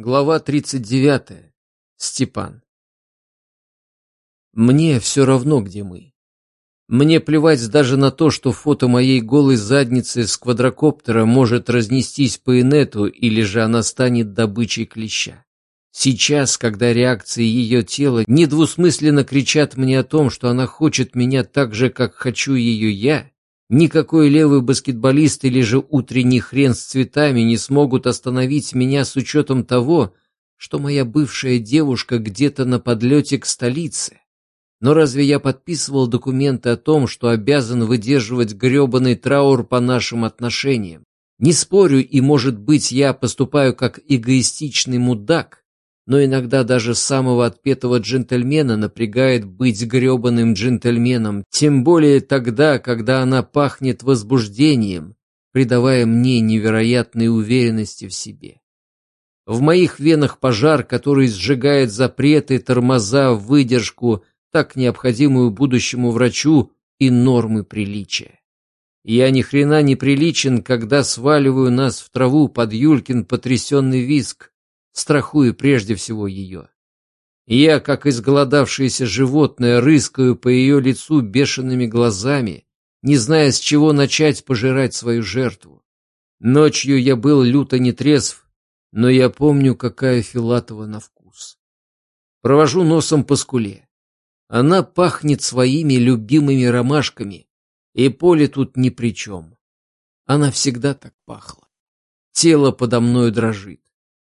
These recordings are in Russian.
Глава 39. Степан. Мне все равно, где мы. Мне плевать даже на то, что фото моей голой задницы с квадрокоптера может разнестись по инету, или же она станет добычей клеща. Сейчас, когда реакции ее тела недвусмысленно кричат мне о том, что она хочет меня так же, как хочу ее я, Никакой левый баскетболист или же утренний хрен с цветами не смогут остановить меня с учетом того, что моя бывшая девушка где-то на подлете к столице. Но разве я подписывал документы о том, что обязан выдерживать гребаный траур по нашим отношениям? Не спорю, и, может быть, я поступаю как эгоистичный мудак, но иногда даже самого отпетого джентльмена напрягает быть гребаным джентльменом, тем более тогда, когда она пахнет возбуждением, придавая мне невероятной уверенности в себе. В моих венах пожар, который сжигает запреты, тормоза, выдержку, так необходимую будущему врачу и нормы приличия. Я ни хрена не приличен, когда сваливаю нас в траву под Юлькин потрясенный виск, страхуя прежде всего ее. Я, как изголодавшееся животное, рыскаю по ее лицу бешеными глазами, не зная, с чего начать пожирать свою жертву. Ночью я был люто нетрезв, но я помню, какая Филатова на вкус. Провожу носом по скуле. Она пахнет своими любимыми ромашками, и поле тут ни при чем. Она всегда так пахла. Тело подо мною дрожит.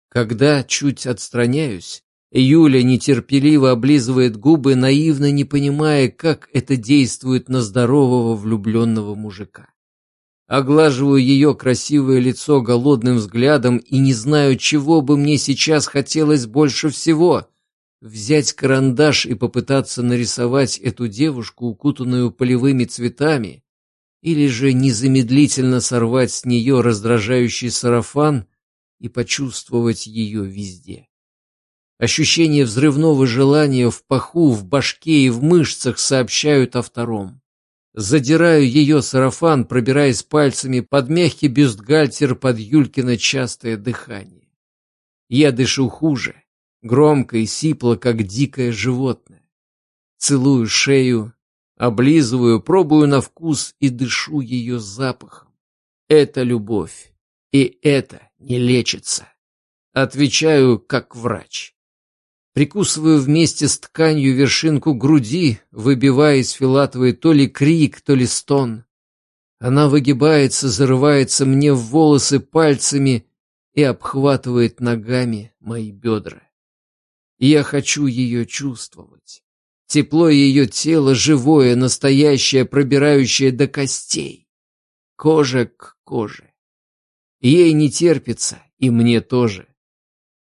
Когда чуть отстраняюсь, Юля нетерпеливо облизывает губы, наивно не понимая, как это действует на здорового влюбленного мужика. Оглаживаю ее красивое лицо голодным взглядом и не знаю, чего бы мне сейчас хотелось больше всего. Взять карандаш и попытаться нарисовать эту девушку, укутанную полевыми цветами, или же незамедлительно сорвать с нее раздражающий сарафан — и почувствовать ее везде. Ощущение взрывного желания в паху, в башке и в мышцах сообщают о втором. Задираю ее сарафан, пробираясь пальцами под мягкий бюстгальтер под Юлькино частое дыхание. Я дышу хуже, громко и сипло, как дикое животное. Целую шею, облизываю, пробую на вкус и дышу ее запахом. Это любовь, и это не лечится. Отвечаю, как врач. Прикусываю вместе с тканью вершинку груди, выбивая из филатовой то ли крик, то ли стон. Она выгибается, зарывается мне в волосы пальцами и обхватывает ногами мои бедра. Я хочу ее чувствовать. Тепло ее тела живое, настоящее, пробирающее до костей. Кожа к коже. Ей не терпится, и мне тоже.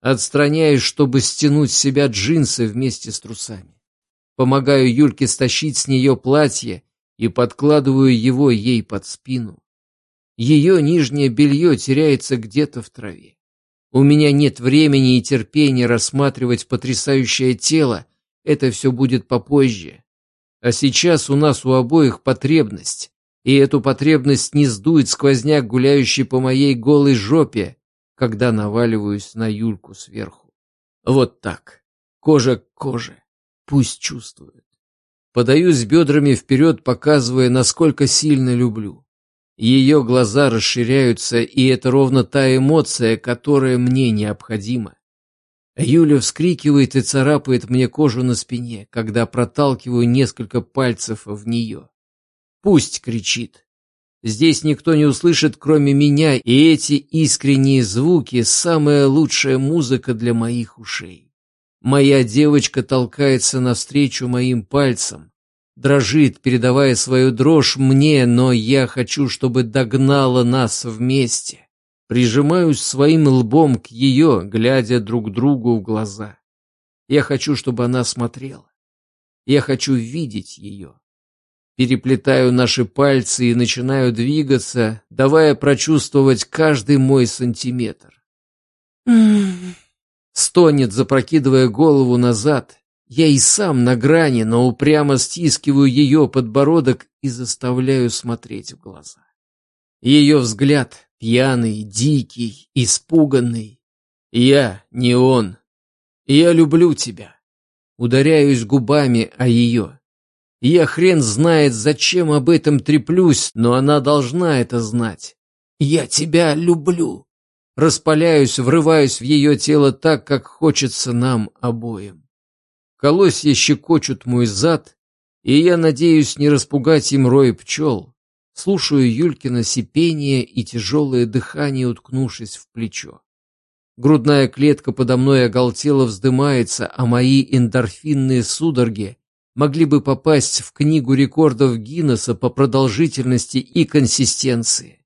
Отстраняюсь, чтобы стянуть с себя джинсы вместе с трусами. Помогаю Юльке стащить с нее платье и подкладываю его ей под спину. Ее нижнее белье теряется где-то в траве. У меня нет времени и терпения рассматривать потрясающее тело, это все будет попозже. А сейчас у нас у обоих потребность и эту потребность не сдует сквозняк, гуляющий по моей голой жопе, когда наваливаюсь на Юльку сверху. Вот так, кожа к коже, пусть чувствует. Подаюсь бедрами вперед, показывая, насколько сильно люблю. Ее глаза расширяются, и это ровно та эмоция, которая мне необходима. Юля вскрикивает и царапает мне кожу на спине, когда проталкиваю несколько пальцев в нее. Пусть кричит. Здесь никто не услышит, кроме меня, и эти искренние звуки — самая лучшая музыка для моих ушей. Моя девочка толкается навстречу моим пальцам, дрожит, передавая свою дрожь мне, но я хочу, чтобы догнала нас вместе. Прижимаюсь своим лбом к ее, глядя друг другу в глаза. Я хочу, чтобы она смотрела. Я хочу видеть ее переплетаю наши пальцы и начинаю двигаться, давая прочувствовать каждый мой сантиметр. Стонет, запрокидывая голову назад. Я и сам на грани, но упрямо стискиваю ее подбородок и заставляю смотреть в глаза. Ее взгляд пьяный, дикий, испуганный. Я не он. Я люблю тебя. Ударяюсь губами о ее. Я хрен знает, зачем об этом треплюсь, но она должна это знать. Я тебя люблю. Распаляюсь, врываюсь в ее тело так, как хочется нам обоим. Колосья щекочут мой зад, и я надеюсь не распугать им рой пчел. Слушаю Юлькино сипение и тяжелое дыхание, уткнувшись в плечо. Грудная клетка подо мной оголтело вздымается, а мои эндорфинные судороги могли бы попасть в книгу рекордов Гиннесса по продолжительности и консистенции.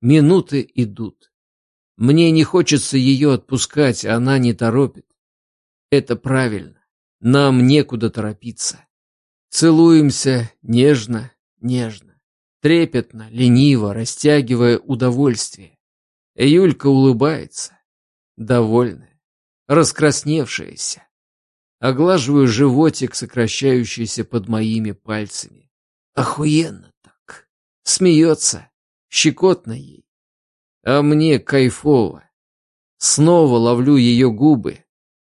Минуты идут. Мне не хочется ее отпускать, она не торопит. Это правильно. Нам некуда торопиться. Целуемся нежно, нежно, трепетно, лениво, растягивая удовольствие. Юлька улыбается, довольная, раскрасневшаяся. Оглаживаю животик, сокращающийся под моими пальцами. Охуенно так. Смеется, щекотно ей. А мне кайфово. Снова ловлю ее губы,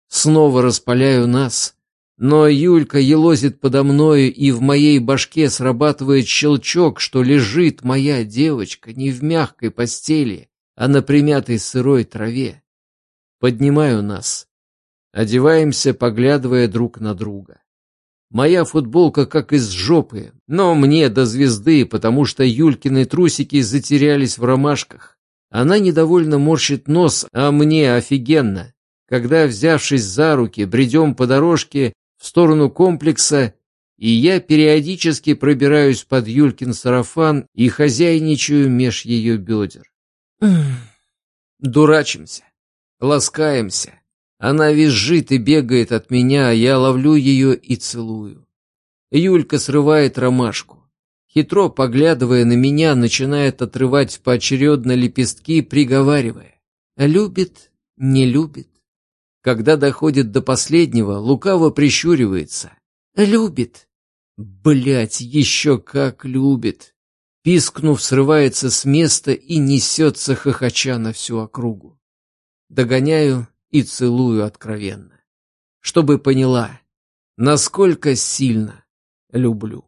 снова распаляю нас. Но Юлька елозит подо мною, и в моей башке срабатывает щелчок, что лежит моя девочка не в мягкой постели, а на примятой сырой траве. Поднимаю нас. Одеваемся, поглядывая друг на друга. Моя футболка как из жопы, но мне до звезды, потому что Юлькины трусики затерялись в ромашках. Она недовольно морщит нос, а мне офигенно. Когда, взявшись за руки, бредем по дорожке в сторону комплекса, и я периодически пробираюсь под Юлькин сарафан и хозяйничаю меж ее бедер. Дурачимся, ласкаемся. Она визжит и бегает от меня, а я ловлю ее и целую. Юлька срывает ромашку. Хитро поглядывая на меня, начинает отрывать поочередно лепестки, приговаривая. Любит, не любит. Когда доходит до последнего, лукаво прищуривается. Любит. Блять, еще как любит. Пискнув, срывается с места и несется хохоча на всю округу. Догоняю и целую откровенно, чтобы поняла, насколько сильно люблю.